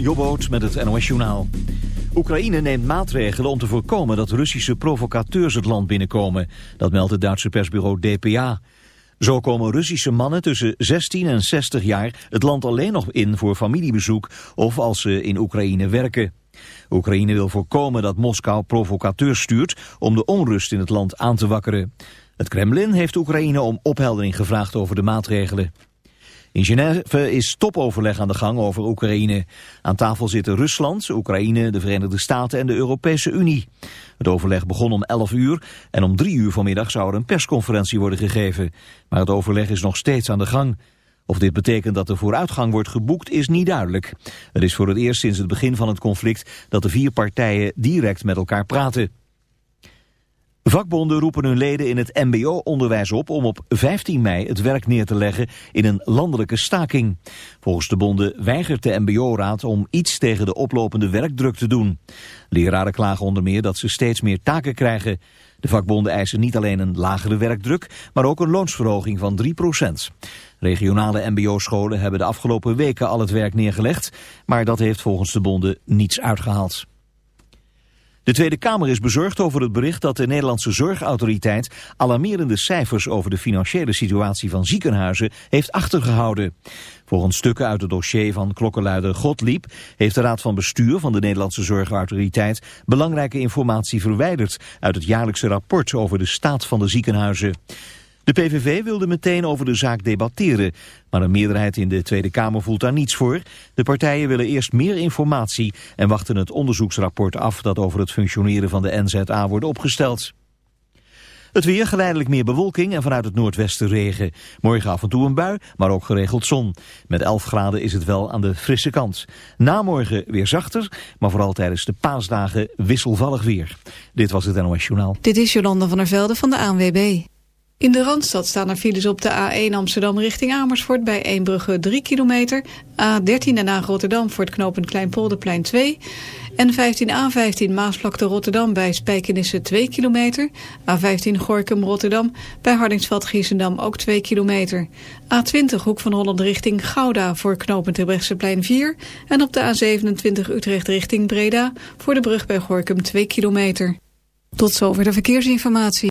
Jobboot met het NOS Journaal. Oekraïne neemt maatregelen om te voorkomen dat Russische provocateurs het land binnenkomen. Dat meldt het Duitse persbureau DPA. Zo komen Russische mannen tussen 16 en 60 jaar het land alleen nog in voor familiebezoek of als ze in Oekraïne werken. Oekraïne wil voorkomen dat Moskou provocateurs stuurt om de onrust in het land aan te wakkeren. Het Kremlin heeft Oekraïne om opheldering gevraagd over de maatregelen. In Genève is topoverleg aan de gang over Oekraïne. Aan tafel zitten Rusland, Oekraïne, de Verenigde Staten en de Europese Unie. Het overleg begon om 11 uur en om 3 uur vanmiddag zou er een persconferentie worden gegeven. Maar het overleg is nog steeds aan de gang. Of dit betekent dat er vooruitgang wordt geboekt is niet duidelijk. Het is voor het eerst sinds het begin van het conflict dat de vier partijen direct met elkaar praten. Vakbonden roepen hun leden in het mbo-onderwijs op om op 15 mei het werk neer te leggen in een landelijke staking. Volgens de bonden weigert de mbo-raad om iets tegen de oplopende werkdruk te doen. Leraren klagen onder meer dat ze steeds meer taken krijgen. De vakbonden eisen niet alleen een lagere werkdruk, maar ook een loonsverhoging van 3% Regionale mbo-scholen hebben de afgelopen weken al het werk neergelegd, maar dat heeft volgens de bonden niets uitgehaald. De Tweede Kamer is bezorgd over het bericht dat de Nederlandse Zorgautoriteit alarmerende cijfers over de financiële situatie van ziekenhuizen heeft achtergehouden. Volgens stukken uit het dossier van klokkenluider Godliep heeft de Raad van Bestuur van de Nederlandse Zorgautoriteit belangrijke informatie verwijderd uit het jaarlijkse rapport over de staat van de ziekenhuizen. De PVV wilde meteen over de zaak debatteren, maar een meerderheid in de Tweede Kamer voelt daar niets voor. De partijen willen eerst meer informatie en wachten het onderzoeksrapport af dat over het functioneren van de NZA wordt opgesteld. Het weer geleidelijk meer bewolking en vanuit het noordwesten regen. Morgen af en toe een bui, maar ook geregeld zon. Met 11 graden is het wel aan de frisse kant. Na morgen weer zachter, maar vooral tijdens de paasdagen wisselvallig weer. Dit was het NOS Journaal. Dit is Jolanda van der Velde van de ANWB. In de Randstad staan er files op de A1 Amsterdam richting Amersfoort bij Eembrugge 3 kilometer. A13 Den Haag Rotterdam voor het knooppunt Kleinpolderplein 2. En 15A15 Maasvlakte Rotterdam bij Spijkenisse 2 kilometer. A15 Gorkum Rotterdam bij Hardingsveld Giesendam ook 2 kilometer. A20 Hoek van Holland richting Gouda voor knooppunt Terbrechtseplein 4. En op de A27 Utrecht richting Breda voor de brug bij Gorkum 2 kilometer. Tot zover de verkeersinformatie.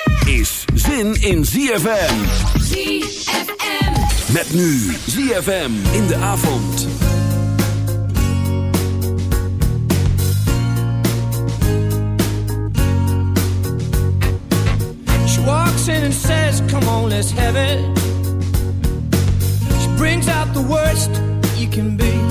is zin in ZFM. ZFM. Met nu ZFM in de avond. She walks in and says, come on, let's have it. She brings out the worst you can be.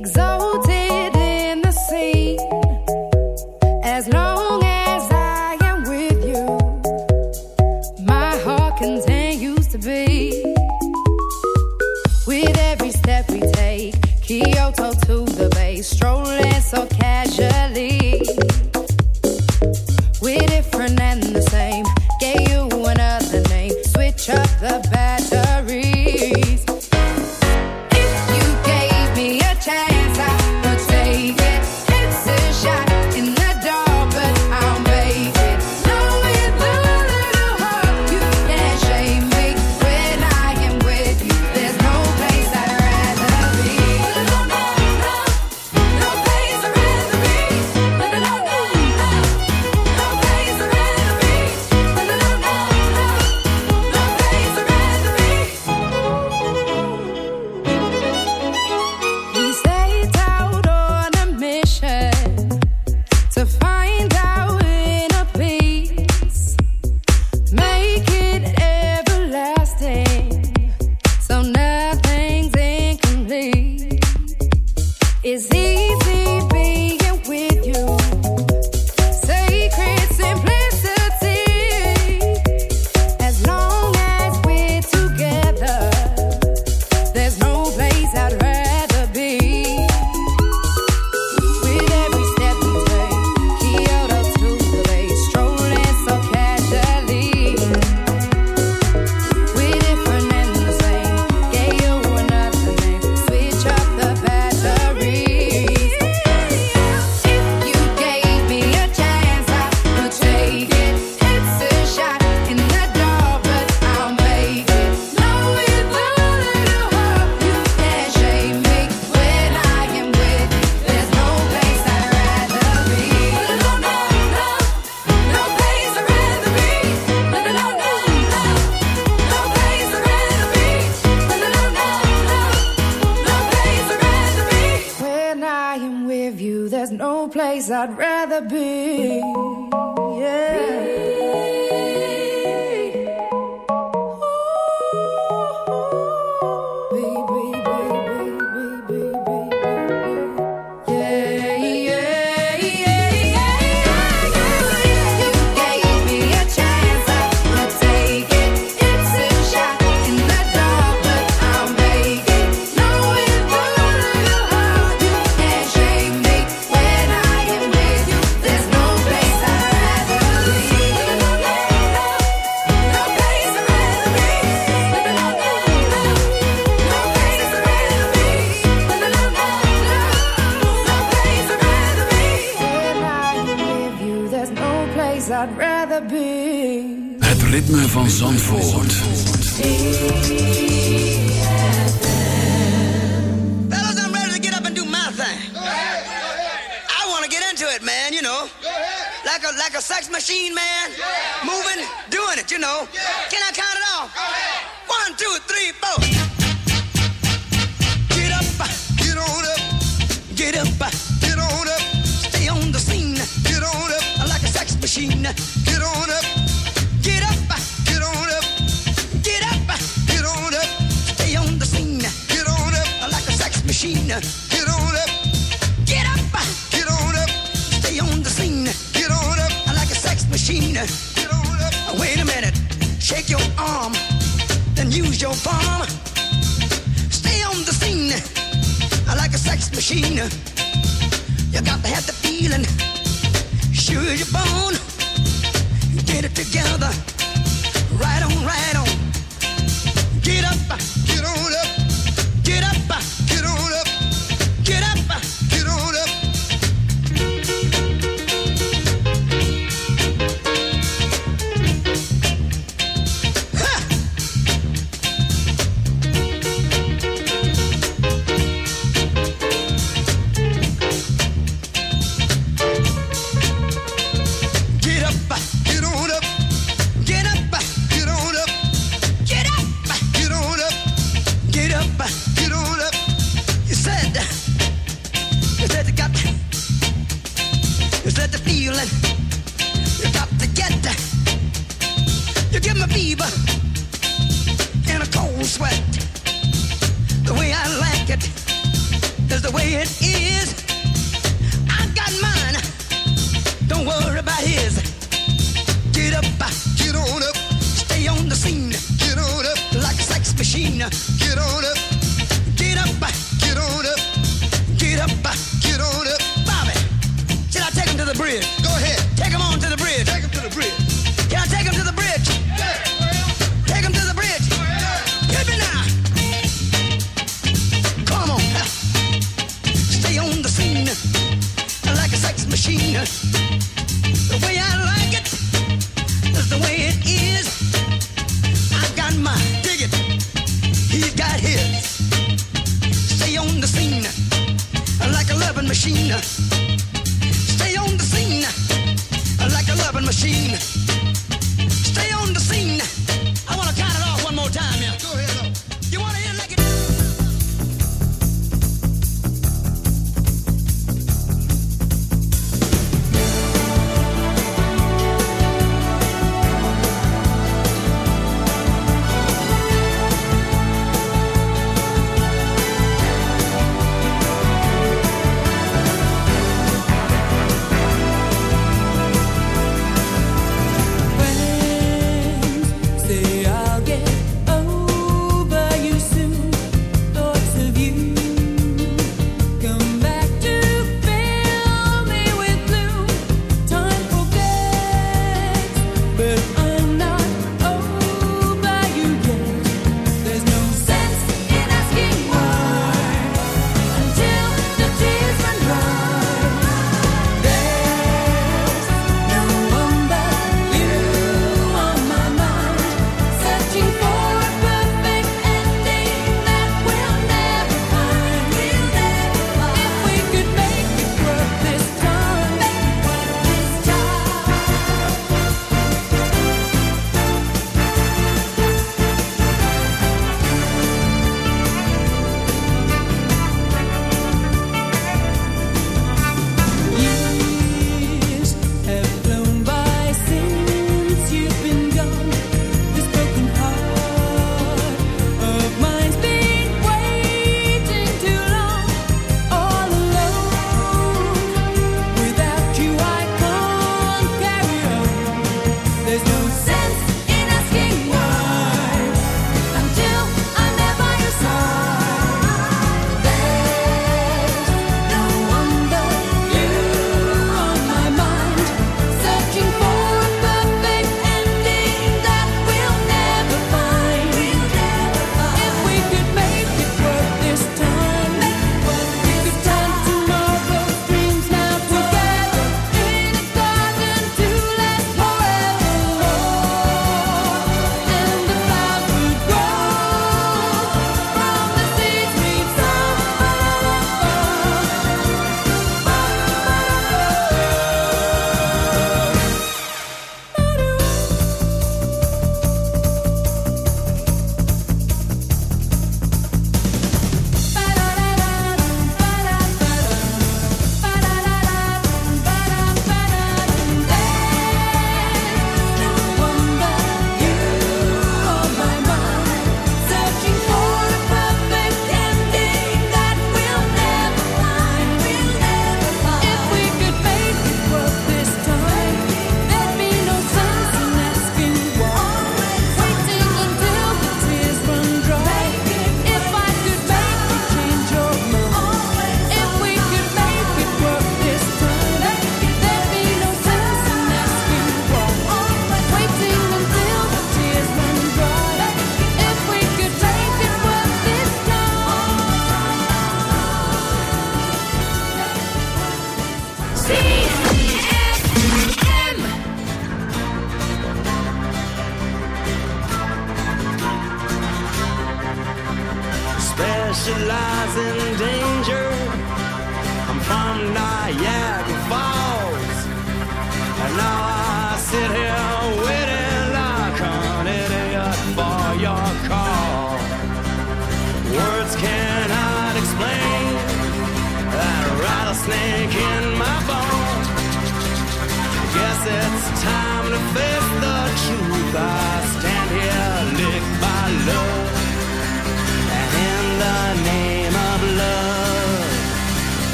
exalted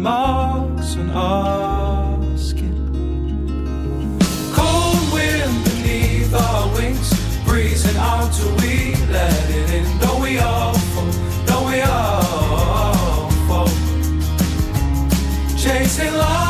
marks on our skin. Cold wind beneath our wings, breezing out till we let it in. Don't we all fall, Don't we all fall, chasing love.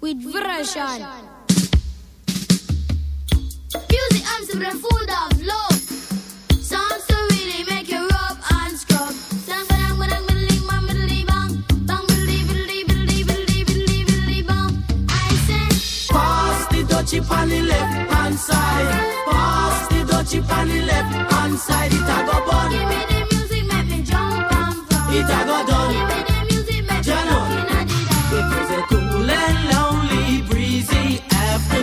With version. Music and simple food of love. Songs to really make you rub and scrub. Pass the dutchie on the left hand side. Pass the dutchie on the left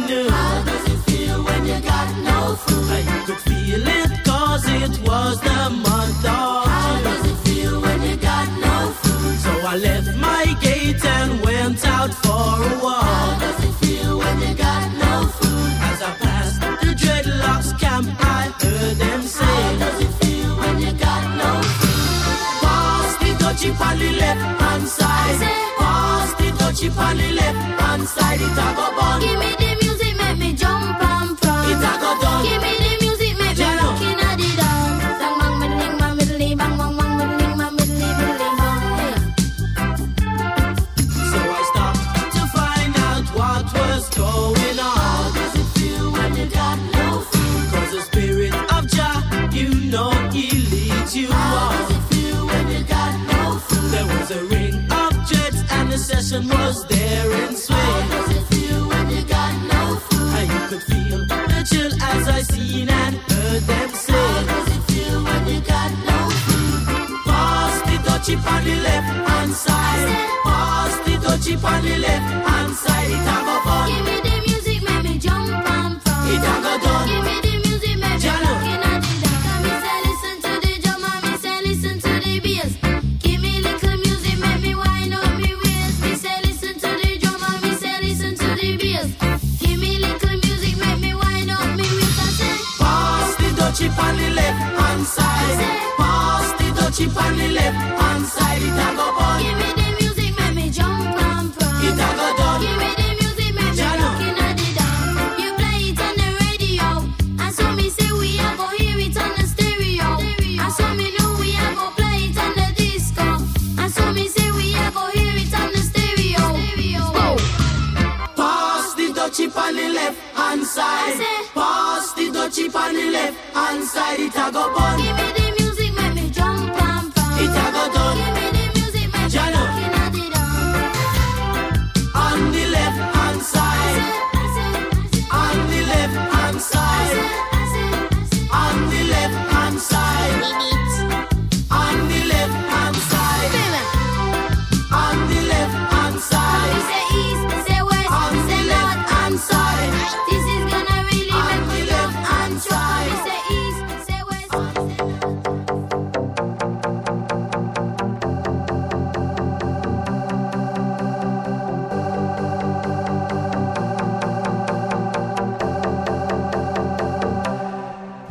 afternoon. How does it feel when you got no food? You could feel it cause it was the month of How does it feel when you got no food? So I left my gate and went out for a walk. How does it feel when you got no food? As I passed the dreadlocks camp, I heard them say, How does it feel when you got no food? Pass the dutchie on the left hand side. Pass the dutchie on the left hand side. It a go was. How does it feel when you got no food? You could feel the chill as I seen and heard them say. How does it feel when you got no food? The dutchie on the left hand side. Pass the dutchie on the left hand side.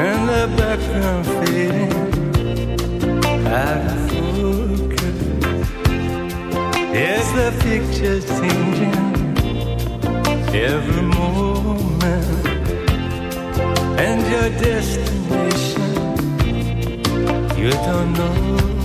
and the background fading out of focus. Yes, the picture's changing every moment, and your destination you don't know.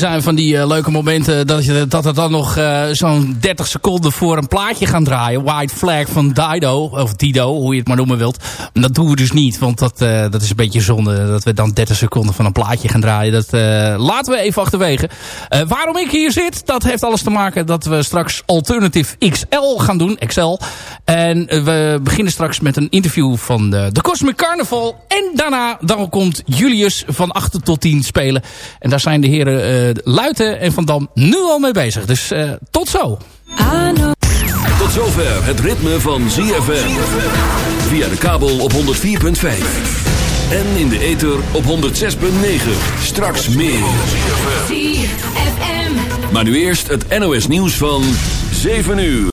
Zijn van die eh, leuke momenten dat, je, dat het dan nog eh, zo'n 30 seconden voor een plaatje gaan draaien. White Flag van Dido, of Dido, hoe je het maar noemen wilt. Dat doen we dus niet, want dat, eh, dat is een beetje zonde dat we dan 30 seconden van een plaatje gaan draaien. Dat laten we even achterwege. Waarom ik hier zit, dat heeft alles te maken dat we straks Alternative XL gaan doen. XL. En eh, we beginnen straks met een interview van de, de Cosmic Carnival. En daarna dan komt Julius van 8 tot 10 spelen. En daar zijn de heren eh Luiten en Van Dam nu al mee bezig. Dus eh, tot zo. Tot zover het ritme van ZFM. Via de kabel op 104.5. En in de ether op 106.9. Straks meer. ZFM. Maar nu eerst het NOS nieuws van 7 uur.